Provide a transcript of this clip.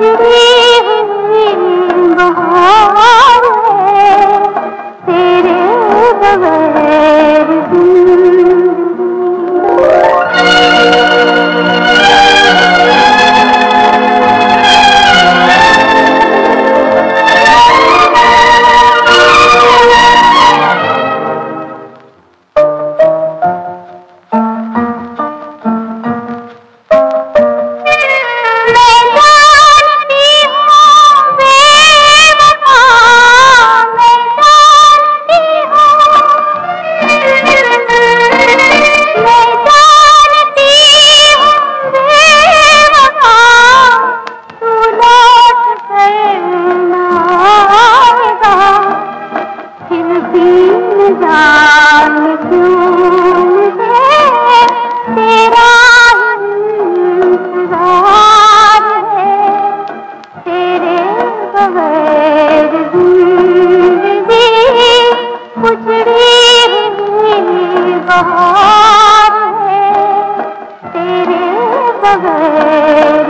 Woo! बगैर